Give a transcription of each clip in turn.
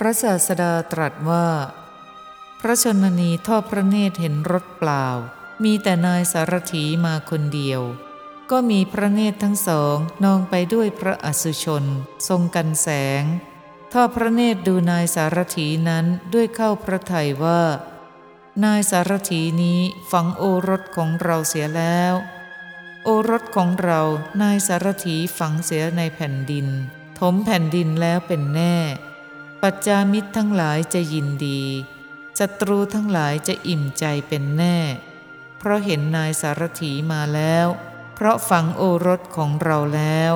พระศาสดาตรัสว่า พระชนนีทอดพระเนตรเห็นรถเปล่า มีแต่นายสารถีมาคนเดียว ก็มีพระเนตรทั้งสองนองไปด้วยพระอสุชน ทรงกันแสง ทอดพระเนตรดูนายสารถีนั้นด้วยเข้าพระทัยว่า นายสารถีนี้ฝังโอรสของเราเสียแล้ว โอรสของเรานายสารถีฝังเสียในแผ่นดิน ถมแผ่นดินแล้วเป็นแน่ ปัจจามิตรทั้งหลายจะยินดีศัตรูทั้งหลายจะอิ่มใจเป็นแน่ เพราะเห็นนายสารถีมาแล้ว เพราะฝังโอรสของเราแล้ว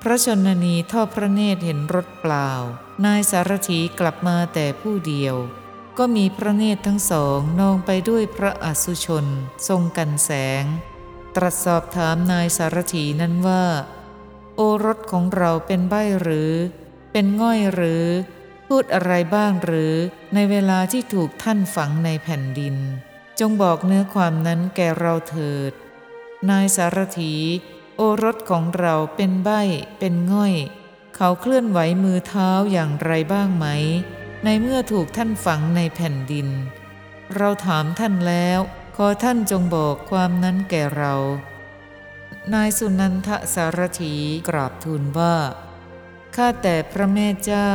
พระชนนีทอดพระเนตรเห็นรถเปล่า นายสารถีกลับมาแต่ผู้เดียว ก็มีพระเนตรทั้งสองนองไปด้วยพระอสุชนทรงกันแสง ตรัสสอบถามนายสารถีนั้นว่า โอรสของเราเป็นใบหรือ เป็นง่อยหรือ พูดอะไรบ้างหรือในเวลาที่ถูกท่านฝังในแผ่นดิน จงบอกเนื้อความนั้นแก่เราเถิด นายสารถี โอรสของเราเป็นใบเป็นง่อย เขาเคลื่อนไหวมือเท้าอย่างไรบ้างไหม ในเมื่อถูกท่านฝังในแผ่นดิน เราถามท่านแล้วขอท่านจงบอกความนั้นแก่เรา นายสุนันทสารถีกราบทูลว่า ข้าแต่พระแม่เจ้า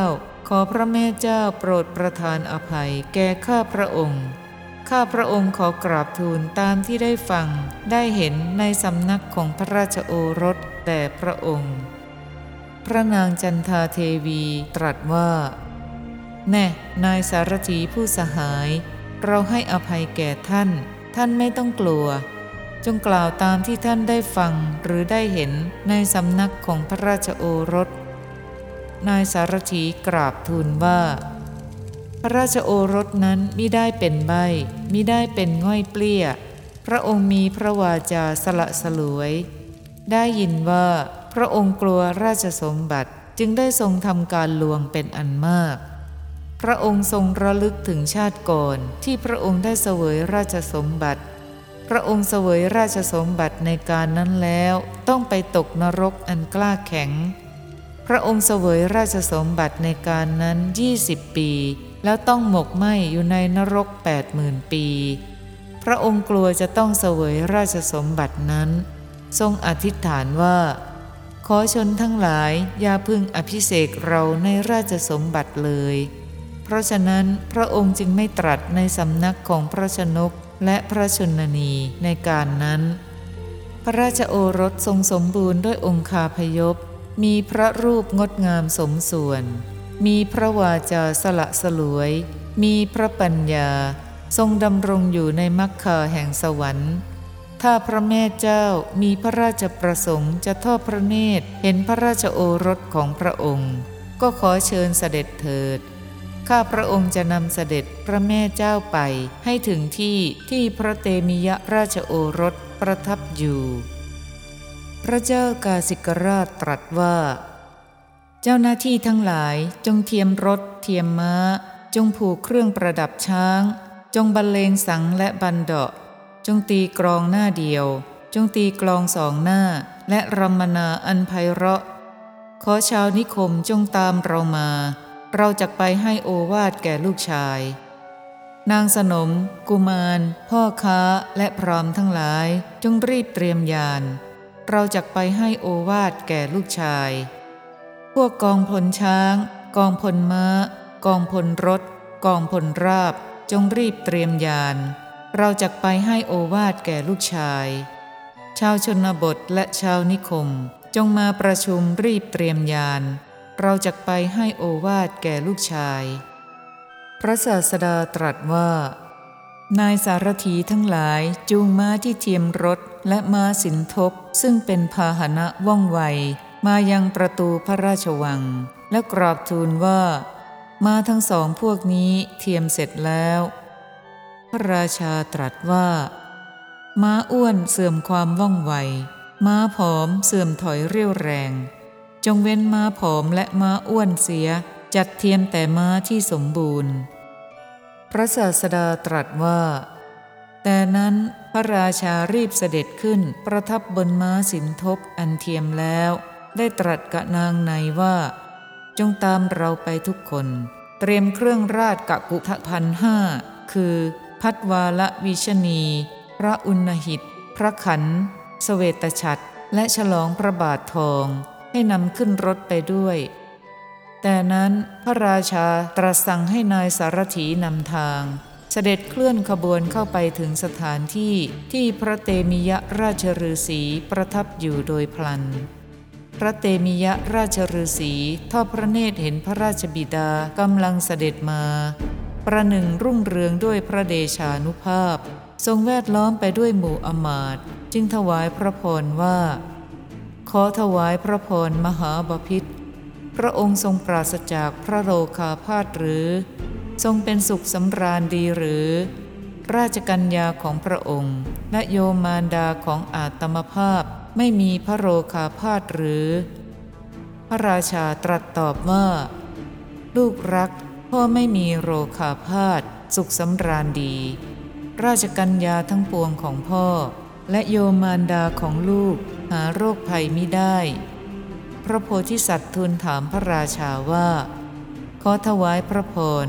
ขอพระแม่เจ้าโปรดประทานอภัย แก่ข้าพระองค์ ข้าพระองค์ขอกราบทูลตามที่ได้ฟัง ได้เห็นในสำนักของพระราชโอรสแต่พระองค์ พระนางจันทาเทวีตรัสว่า แน่นายสารถีผู้สหาย เราให้อภัยแก่ท่าน ท่านไม่ต้องกลัวจงกล่าวตามที่ท่านได้ฟังหรือได้เห็นในสำนักของพระราชโอรส นายสารถีกราบทูลว่า พระราชโอรสนั้นมิได้เป็นใบมิได้เป็นง่อยเปลี้ย พระองค์มีพระวาจาสละสลวย ได้ยินว่าพระองค์กลัวราชสมบัติจึงได้ทรงทำการลวงเป็นอันมาก พระองค์ทรงระลึกถึงชาติก่อนที่พระองค์ได้เสวยราชสมบัติ พระองค์เสวยราชสมบัติในการนั้นแล้ว ต้องไปตกนรกอันกล้าแข็ง พระองค์เสวยราชสมบัติในการนั้น20ปี แล้วต้องหมกไหมอยู่ในนรก8 0,000ปี พระองค์กลัวจะต้องเสวยราชสมบัตินั้น ทรงอธิษฐานว่า ขอชนทั้งหลายอย่าพึงอภิเษกเราในราชสมบัติเลย เพราะฉะนั้นพระองค์จึงไม่ตรัสในสำนักของพระชนกและพระชนนีในการนั้น พระราชโอรสทรงสมบูรณ์ด้วยองคาพยพ มีพระรูปงดงามสมส่วน มีพระวาจาสละสลวย มีพระปัญญา ทรงดำรงอยู่ในมรรคาแห่งสวรรค์ ถ้าพระแม่เจ้ามีพระราชประสงค์จะทอดพระเนตรเห็นพระราชโอรสของพระองค์ ก็ขอเชิญเสด็จเถิด ข้าพระองค์จะนำเสด็จพระแม่เจ้าไปให้ถึงที่ที่พระเตมิยราชโอรสประทับอยู่ พระเจ้ากาสิกราชตรัสว่า เจ้าหน้าที่ทั้งหลายจงเทียมรถเทียมม้า จงผูกเครื่องประดับช้าง จงบรรเลงสังและบันเดาะ จงตีกรองหน้าเดียว จงตีกลองสองหน้า และรำมนาอันไพเราะ ขอชาวนิคมจงตามเรามา เราจะไปให้โอวาดแก่ลูกชาย นางสนม กุมาร พ่อค้าและพรามทั้งหลาย จงรีบเตรียมยาน เราจะไปให้โอวาดแก่ลูกชาย พวกกองพลช้าง กองพลม้า กองพลรถ กองพลราบ จงรีบเตรียมยาน เราจะไปให้โอวาดแก่ลูกชาย ชาวชนบทและชาวนิคม จงมาประชุมรีบเตรียมยาน เราจะไปให้โอวาดแก่ลูกชาย พระศาสดาตรัสว่า นายสารถีทั้งหลายจูงม้าที่เทียมรถและม้าสินทบซึ่งเป็นพาหนะว่องไว มายังประตูพระราชวัง และกราบทูลว่า ม้าทั้งสองพวกนี้เทียมเสร็จแล้ว พระราชาตรัสว่า ม้าอ้วนเสื่อมความว่องไว ม้าผอมเสื่อมถอยเรี่ยวแรง จงเว้นม้าผอมและม้าอ้วนเสียจัดเทียมแต่ม้าที่สมบูรณ์ พระศาสดาตรัสว่า แต่นั้นพระราชารีบเสด็จขึ้นประทับบนม้าสินทบอันเทียมแล้ว ได้ตรัสกับนางในว่า จงตามเราไปทุกคน เตรียมเครื่องราชกะกุทพันห้าคือ พัดวาละวิชนีพระอุณหิต พระขันสเวตฉัตรและฉลองพระบาททอง ให้นำขึ้นรถไปด้วย แต่นั้นพระราชาตรัสสั่งให้นายสารถีนำทาง เสด็จเคลื่อนขบวนเข้าไปถึงสถานที่ที่พระเตมิยราชฤาษีประทับอยู่โดยพลัน พระเตมิยราชฤาษีทอดพระเนตรเห็นพระราชบิดากำลังเสด็จมา ประหนึ่งรุ่งเรืองด้วยพระเดชานุภาพ ทรงแวดล้อมไปด้วยหมู่อมาตจึงถวายพระพรว่า ขอถวายพระพรมหาบพิษ พระองค์ทรงปราศจากพระโลคาพาธหรือ ทรงเป็นสุขสำราญดีหรือ ราชกัญญาของพระองค์ และโยมารดาของอาตมภาพไม่มีพระโลคาพาธหรือ พระราชาตรัสตอบว่า ลูกรักพ่อไม่มีโรคาพาธสุขสำราญดี ราชกัญญาทั้งปวงของพ่อ และโยมารดาของลูกหาโรคภัยมิได้ พระโพธิสัตว์ทูลถามพระราชาว่า ขอถวายพระพร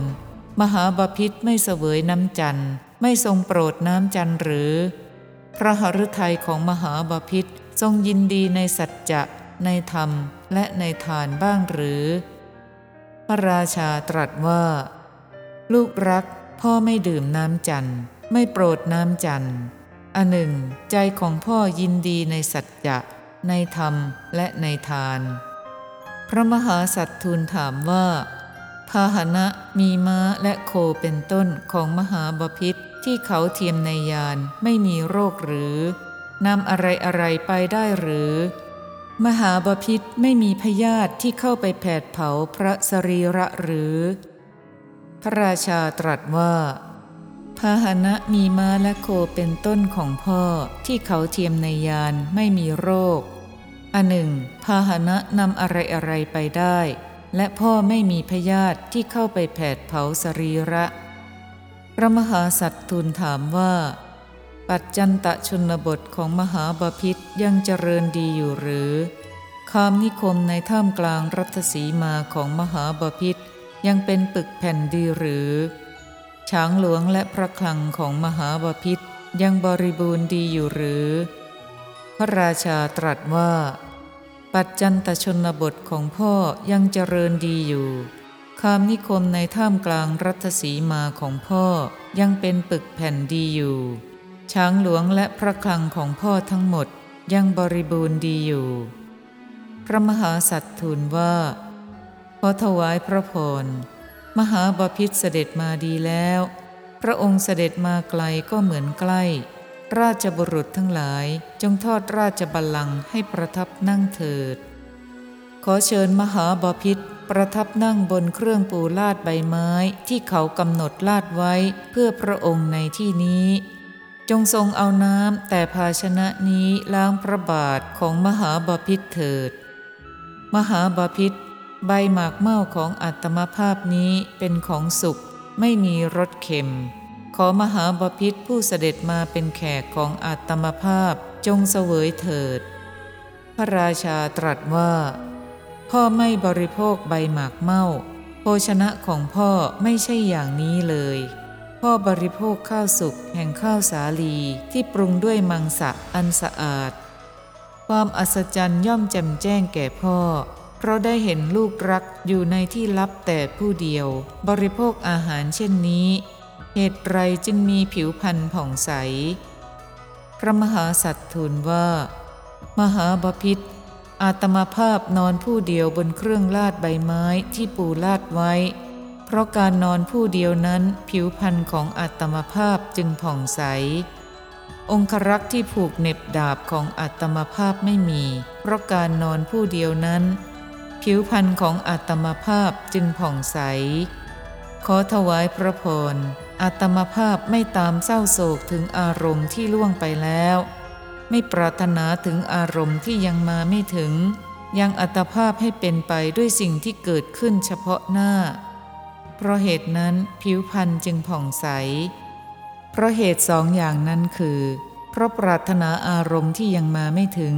มหาบาพิษไม่เสวยน้ำจันทร์ไม่ทรงโปรดน้ำจันทร์หรือ พระหฤทัยของมหาบาพิษทรงยินดีในสัจจะ ในธรรมและในทานบ้างหรือ พระราชาตรัสว่า ลูกรักพ่อไม่ดื่มน้ำจันทร์ไม่โปรดน้ำจันทร์อันหนึ่ง ใจของพ่อยินดีในสัจจะ ในธรรมและในทาน พระมหาสัตทูลถามว่า พาหนะมีม้าและโคเป็นต้นของมหาบพิษที่เขาเทียมในยานไม่มีโรคหรือนำอะไรอะไรไปได้หรือ มหาบพิษไม่มีพยาธิที่เข้าไปแผดเผาพระสรีระหรือ พระราชาตรัสว่า พาหนะมีม้าและโคเป็นต้นของพ่อที่เขาเทียมในยานไม่มีโรค อันหนึ่ง พาหนะนำอะไรอะไรไปได้ และพ่อไม่มีพยาธิที่เข้าไปแผดเผาสรีระ พระมหาสัตว์ทูลถามว่า ปัจจันตะชนบทของมหาบาพิษยังเจริญดีอยู่หรือ คามนิคมในท่ามกลางรัฐสีมาของมหาบาพิษยังเป็นปึกแผ่นดีหรือ ช้างหลวงและพระคลังของมหาบาพิษยังบริบูรณ์ดีอยู่หรือ พระราชาตรัสว่า ปัจจันตชนบทของพ่อยังเจริญดีอยู่คามนิคมในท่ามกลางรัฐสีมาของพ่อยังเป็นปึกแผ่นดีอยู่ ช้างหลวงและพระคลังของพ่อทั้งหมดยังบริบูรณ์ดีอยู่ พระมหาสัตว์ทูลว่า ขอถวายพระพร มหาบาพิษเสด็จมาดีแล้ว พระองค์เสด็จมาไกลก็เหมือนใกล้ ราชบุรุษทั้งหลายจงทอดราชบัลลังก์ให้ประทับนั่งเถิด ขอเชิญมหาบาพิษประทับนั่งบนเครื่องปูลาดใบไม้ที่เขากำหนดลาดไว้เพื่อพระองค์ในที่นี้ จงทรงเอาน้ำแต่ภาชนะนี้ล้างพระบาทของมหาบาพิษเถิด มหาบาพิษ ใบหมากเม่าของอัตมภาพนี้เป็นของสุขไม่มีรสเค็ม ขอมหาบาพิษผู้เสด็จมาเป็นแขกของอัตมภาพจงเสวยเถิด พระราชาตรัสว่า พ่อไม่บริโภคใบหมากเม่า โภชนะของพ่อไม่ใช่อย่างนี้เลย พ่อบริโภคข้าวสุกแห่งข้าวสาลีที่ปรุงด้วยมังสะอันสะอาด ความอัศจรรย์ย่อมแจ่มแจ้งแก่พ่อ เพราะได้เห็นลูกรักอยู่ในที่ลับแต่ผู้เดียว บริโภคอาหารเช่นนี้ เหตุไรจึงมีผิวพรรณผ่องใส พระมหาสัตว์ทูลว่า มหาบพิษอาตมาภาพนอนผู้เดียวบนเครื่องลาดใบไม้ที่ปูลาดไว้ เพราะการนอนผู้เดียวนั้นผิวพรรณของอาตมาภาพจึงผ่องใส องครักษ์ที่ผูกเน็บดาบของอาตมาภาพไม่มี เพราะการนอนผู้เดียวนั้น ผิวพรรณของอาตมาภาพจึงผ่องใส ขอถวายพระพรอาตมาภาพไม่ตามเศร้าโศกถึงอารมณ์ที่ล่วงไปแล้ว ไม่ปรารถนาถึงอารมณ์ที่ยังมาไม่ถึง ยังอัตภาพให้เป็นไปด้วยสิ่งที่เกิดขึ้นเฉพาะหน้า เพราะเหตุนั้นผิวพรรณจึงผ่องใส เพราะเหตุสองอย่างนั้นคือ เพราะปรารถนาอารมณ์ที่ยังมาไม่ถึง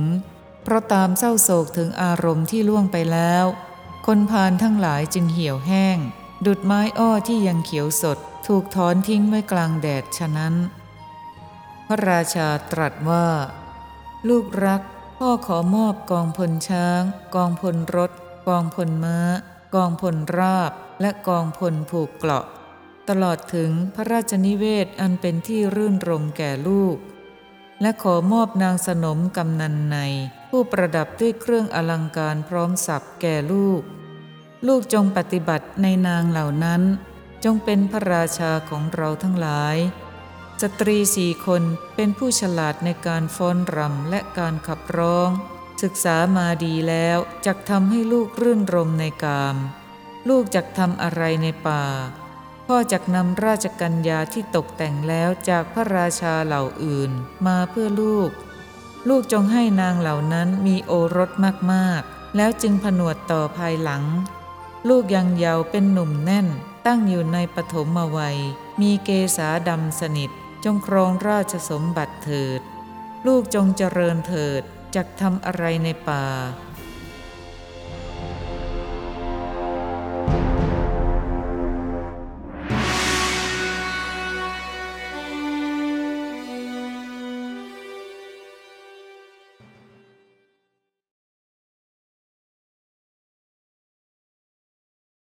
ราะตามเศร้าโศกถึงอารมณ์ที่ล่วงไปแล้ว คนพาลทั้งหลายจึงเหี่ยวแห้ง ดุดไม้อ้อที่ยังเขียวสด ถูกถอนทิ้งไว้กลางแดดฉะนั้น พระราชาตรัสว่า ลูกรัก พ่อขอมอบกองพลช้าง กองพลรถ กองพลม้า กองพลราบ และกองพลผูกเกราะ ตลอดถึงพระราชนิเวศอันเป็นที่รื่นรมแก่ลูก และขอมอบนางสนมกำนันใน ผู้ประดับด้วยเครื่องอลังการพร้อมสับแก่ลูก ลูกจงปฏิบัติในนางเหล่านั้น จงเป็นพระราชาของเราทั้งหลาย สตรีสี่คนเป็นผู้ฉลาดในการฟ้อนรำและการขับร้อง ศึกษามาดีแล้วจักทำให้ลูกรื่นรมในกาม ลูกจักทำอะไรในป่า พ่อจักนำราชกัญญาที่ตกแต่งแล้วจากพระราชาเหล่าอื่นมาเพื่อลูก ลูกจงให้นางเหล่านั้นมีโอรสมากๆ แล้วจึงผนวดต่อภายหลัง ลูกยังเยาว์เป็นหนุ่มแน่น ตั้งอยู่ในปฐมวัย มีเกษาดำสนิท จงครองราชสมบัติเถิด ลูกจงเจริญเถิดจักทำอะไรในป่า